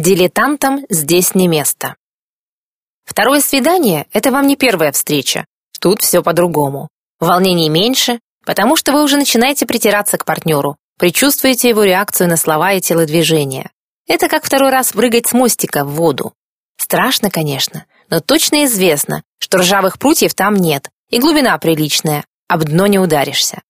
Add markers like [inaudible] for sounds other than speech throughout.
Дилетантам здесь не место. Второе свидание – это вам не первая встреча. Тут все по-другому. Волнений меньше, потому что вы уже начинаете притираться к партнеру, предчувствуете его реакцию на слова и телодвижения. Это как второй раз прыгать с мостика в воду. Страшно, конечно, но точно известно, что ржавых прутьев там нет, и глубина приличная, об дно не ударишься.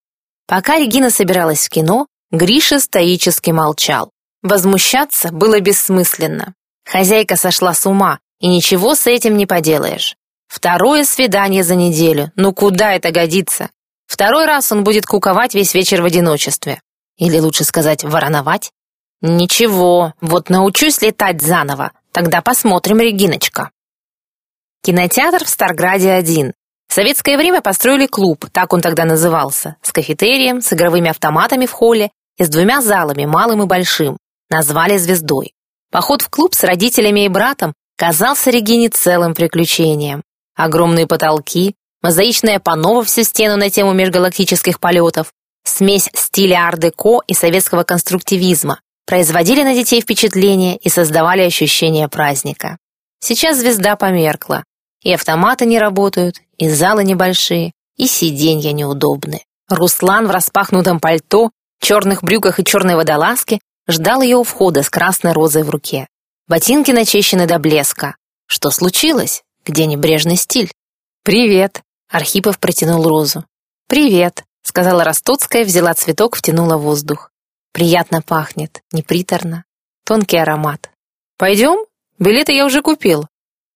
Пока Регина собиралась в кино, Гриша стоически молчал. Возмущаться было бессмысленно. Хозяйка сошла с ума, и ничего с этим не поделаешь. Второе свидание за неделю, ну куда это годится? Второй раз он будет куковать весь вечер в одиночестве. Или лучше сказать, вороновать? Ничего, вот научусь летать заново, тогда посмотрим, Региночка. Кинотеатр в Старграде-1. В советское время построили клуб, так он тогда назывался, с кафетерием, с игровыми автоматами в холле и с двумя залами, малым и большим. Назвали «Звездой». Поход в клуб с родителями и братом казался Регине целым приключением. Огромные потолки, мозаичная панно во всю стену на тему межгалактических полетов, смесь стиля ар-деко и советского конструктивизма производили на детей впечатление и создавали ощущение праздника. Сейчас звезда померкла, и автоматы не работают, и залы небольшие, и сиденья неудобны. Руслан в распахнутом пальто, черных брюках и черной водолазке ждал ее у входа с красной розой в руке. Ботинки начищены до блеска. Что случилось? Где небрежный стиль? «Привет!» — Архипов протянул розу. «Привет!» — сказала Ростоцкая, взяла цветок, втянула воздух. «Приятно пахнет, не приторно. Тонкий аромат. Пойдем? Билеты я уже купил».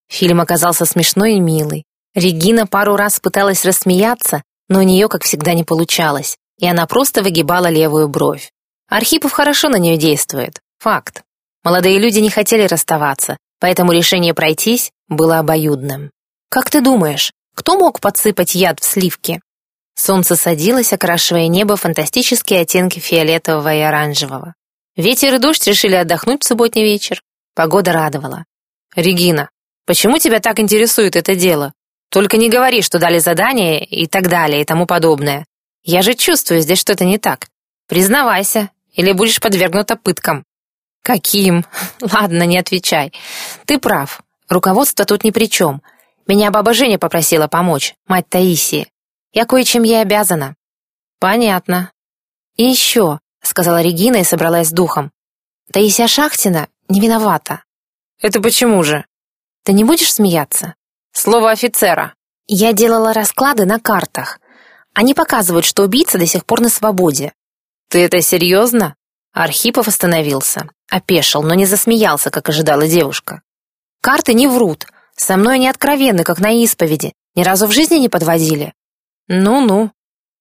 Фильм оказался смешной и милый. Регина пару раз пыталась рассмеяться, но у нее, как всегда, не получалось, и она просто выгибала левую бровь. Архипов хорошо на нее действует. Факт. Молодые люди не хотели расставаться, поэтому решение пройтись было обоюдным. «Как ты думаешь, кто мог подсыпать яд в сливки?» Солнце садилось, окрашивая небо фантастические оттенки фиолетового и оранжевого. Ветер и дождь решили отдохнуть в субботний вечер. Погода радовала. «Регина, почему тебя так интересует это дело? Только не говори, что дали задание и так далее и тому подобное. Я же чувствую, здесь что-то не так. Признавайся, или будешь подвергнута пыткам». «Каким? [laughs] Ладно, не отвечай. Ты прав. Руководство тут ни при чем. Меня баба Женя попросила помочь, мать Таисии. Я кое-чем ей обязана». «Понятно». «И еще», — сказала Регина и собралась с духом. «Таисия Шахтина не виновата». «Это почему же?» «Ты не будешь смеяться?» «Слово офицера». «Я делала расклады на картах. Они показывают, что убийца до сих пор на свободе. «Ты это серьезно?» Архипов остановился, опешил, но не засмеялся, как ожидала девушка. «Карты не врут. Со мной они откровенны, как на исповеди. Ни разу в жизни не подводили». «Ну-ну.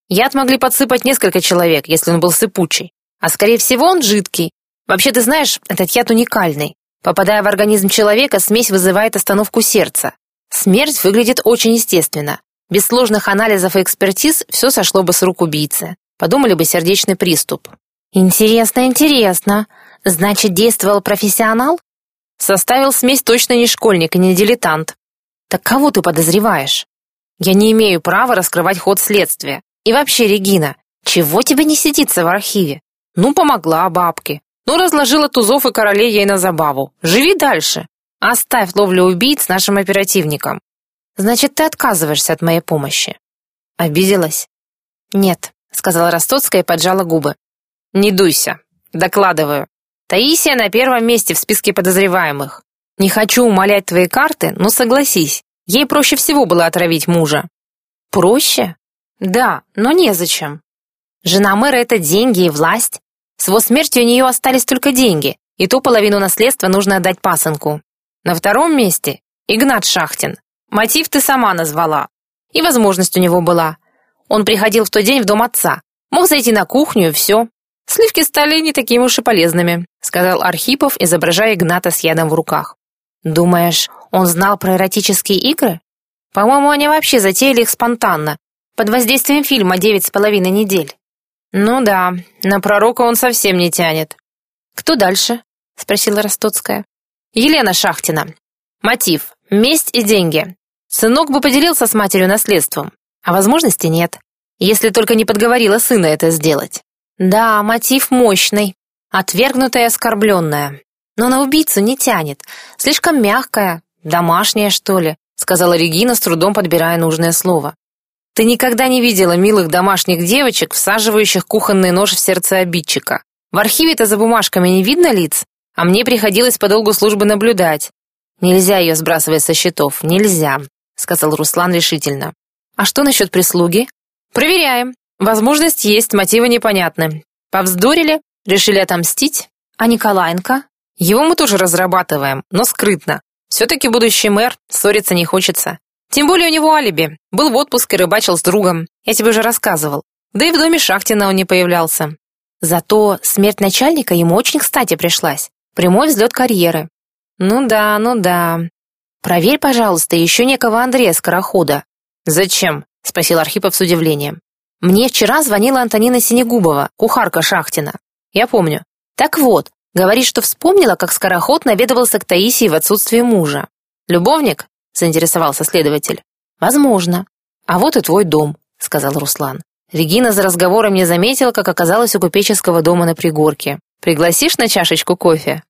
Яд могли подсыпать несколько человек, если он был сыпучий. А скорее всего, он жидкий. Вообще, ты знаешь, этот яд уникальный. Попадая в организм человека, смесь вызывает остановку сердца. Смерть выглядит очень естественно. Без сложных анализов и экспертиз все сошло бы с рук убийцы. Подумали бы сердечный приступ. Интересно, интересно. Значит, действовал профессионал? Составил смесь точно не школьник и не дилетант. Так кого ты подозреваешь? Я не имею права раскрывать ход следствия. И вообще, Регина, чего тебе не сидится в архиве? Ну, помогла бабке. Ну, разложила тузов и королей ей на забаву. Живи дальше. Оставь ловлю убийц нашим оперативникам. Значит, ты отказываешься от моей помощи. Обиделась? Нет. — сказала Ростоцкая и поджала губы. «Не дуйся. Докладываю. Таисия на первом месте в списке подозреваемых. Не хочу умолять твои карты, но согласись, ей проще всего было отравить мужа». «Проще?» «Да, но незачем. Жена мэра — это деньги и власть. С его смертью у нее остались только деньги, и ту половину наследства нужно отдать пасынку. На втором месте — Игнат Шахтин. Мотив ты сама назвала. И возможность у него была. Он приходил в тот день в дом отца. Мог зайти на кухню и все. Сливки стали не такими уж и полезными, сказал Архипов, изображая Игната с ядом в руках. Думаешь, он знал про эротические игры? По-моему, они вообще затеяли их спонтанно, под воздействием фильма «Девять с половиной недель». Ну да, на пророка он совсем не тянет. Кто дальше? спросила Ростоцкая. Елена Шахтина. Мотив: месть и деньги. Сынок бы поделился с матерью наследством, а возможности нет, если только не подговорила сына это сделать. Да, мотив мощный. Отвергнутая и оскорбленная. Но на убийцу не тянет. Слишком мягкая, домашняя, что ли, сказала Регина, с трудом подбирая нужное слово. Ты никогда не видела милых домашних девочек, всаживающих кухонный нож в сердце обидчика. В архиве-то за бумажками не видно лиц, а мне приходилось по долгу службы наблюдать. Нельзя ее сбрасывать со счетов, нельзя, сказал Руслан решительно. А что насчет прислуги? Проверяем. Возможность есть, мотивы непонятны. Повздорили, решили отомстить. А Николаенко? Его мы тоже разрабатываем, но скрытно. Все-таки будущий мэр, ссориться не хочется. Тем более у него алиби. Был в отпуске, рыбачил с другом. Я тебе уже рассказывал. Да и в доме Шахтина он не появлялся. Зато смерть начальника ему очень кстати пришлась. Прямой взлет карьеры. Ну да, ну да. Проверь, пожалуйста, еще некого Андрея Скорохода. Зачем? Спросил Архипов с удивлением. Мне вчера звонила Антонина Синегубова, кухарка Шахтина. Я помню. Так вот, говорит, что вспомнила, как Скороход наведывался к Таисии в отсутствие мужа. «Любовник?» — заинтересовался следователь. «Возможно. А вот и твой дом», — сказал Руслан. Регина за разговором не заметила, как оказалась у купеческого дома на пригорке. «Пригласишь на чашечку кофе?»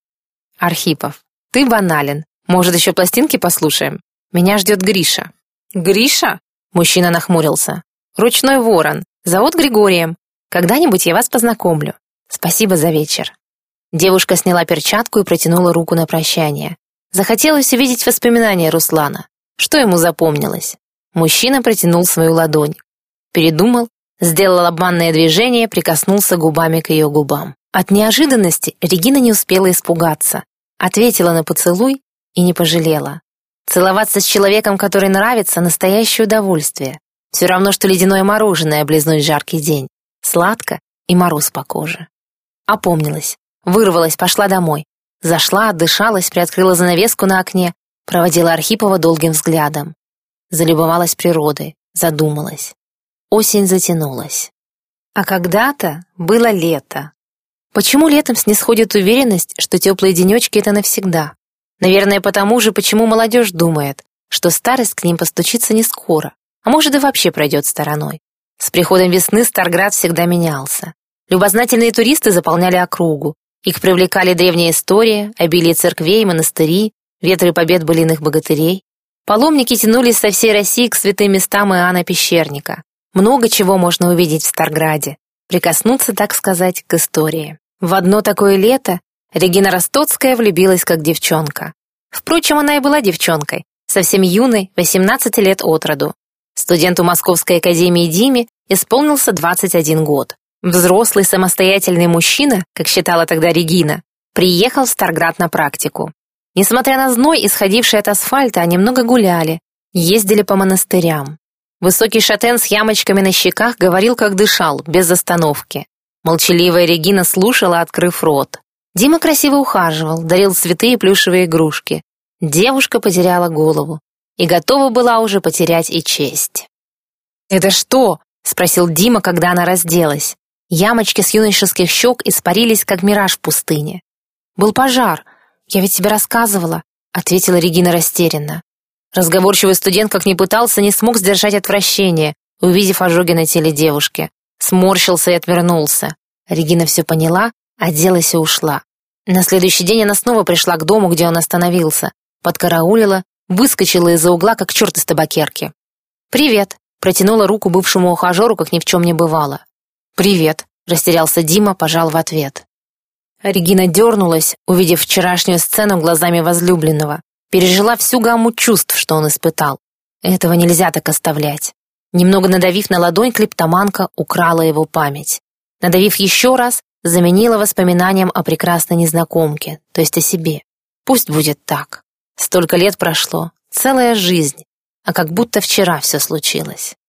«Архипов, ты банален. Может, еще пластинки послушаем? Меня ждет Гриша». «Гриша?» — мужчина нахмурился. «Ручной ворон. Зовут Григорием. Когда-нибудь я вас познакомлю. Спасибо за вечер». Девушка сняла перчатку и протянула руку на прощание. Захотелось увидеть воспоминания Руслана. Что ему запомнилось? Мужчина протянул свою ладонь. Передумал, сделал обманное движение, прикоснулся губами к ее губам. От неожиданности Регина не успела испугаться. Ответила на поцелуй и не пожалела. Целоваться с человеком, который нравится, настоящее удовольствие. Все равно, что ледяное мороженое облизнуть в жаркий день. Сладко и мороз по коже. Опомнилась, вырвалась, пошла домой. Зашла, отдышалась, приоткрыла занавеску на окне, проводила Архипова долгим взглядом. Залюбовалась природой, задумалась. Осень затянулась. А когда-то было лето. Почему летом снисходит уверенность, что теплые денечки — это навсегда? Наверное, потому же, почему молодежь думает, что старость к ним постучится не скоро, а может и вообще пройдет стороной. С приходом весны Старград всегда менялся. Любознательные туристы заполняли округу, их привлекали древняя история, обилие церквей, монастырей, ветры побед былиных богатырей. Паломники тянулись со всей России к святым местам Иоанна Пещерника. Много чего можно увидеть в Старграде, прикоснуться, так сказать, к истории. В одно такое лето Регина Ростоцкая влюбилась как девчонка. Впрочем, она и была девчонкой, совсем юной, 18 лет от роду. Студенту Московской академии Диме исполнился 21 год. Взрослый самостоятельный мужчина, как считала тогда Регина, приехал в Старград на практику. Несмотря на зной, исходивший от асфальта, они много гуляли, ездили по монастырям. Высокий шатен с ямочками на щеках говорил, как дышал, без остановки. Молчаливая Регина слушала, открыв рот. Дима красиво ухаживал, дарил цветы и плюшевые игрушки. Девушка потеряла голову и готова была уже потерять и честь. «Это что?» — спросил Дима, когда она разделась. Ямочки с юношеских щек испарились, как мираж в пустыне. «Был пожар. Я ведь тебе рассказывала», — ответила Регина растерянно. Разговорчивый студент, как ни пытался, не смог сдержать отвращение, увидев ожоги на теле девушки. Сморщился и отвернулся. Регина все поняла, оделась и ушла. На следующий день она снова пришла к дому, где он остановился, подкараулила, выскочила из-за угла, как черт из табакерки. «Привет», — протянула руку бывшему ухажеру, как ни в чем не бывало. «Привет», — растерялся Дима, пожал в ответ. Регина дернулась, увидев вчерашнюю сцену глазами возлюбленного. Пережила всю гамму чувств, что он испытал. Этого нельзя так оставлять. Немного надавив на ладонь, клептоманка украла его память. Надавив еще раз, заменила воспоминанием о прекрасной незнакомке, то есть о себе. Пусть будет так. Столько лет прошло, целая жизнь, а как будто вчера все случилось.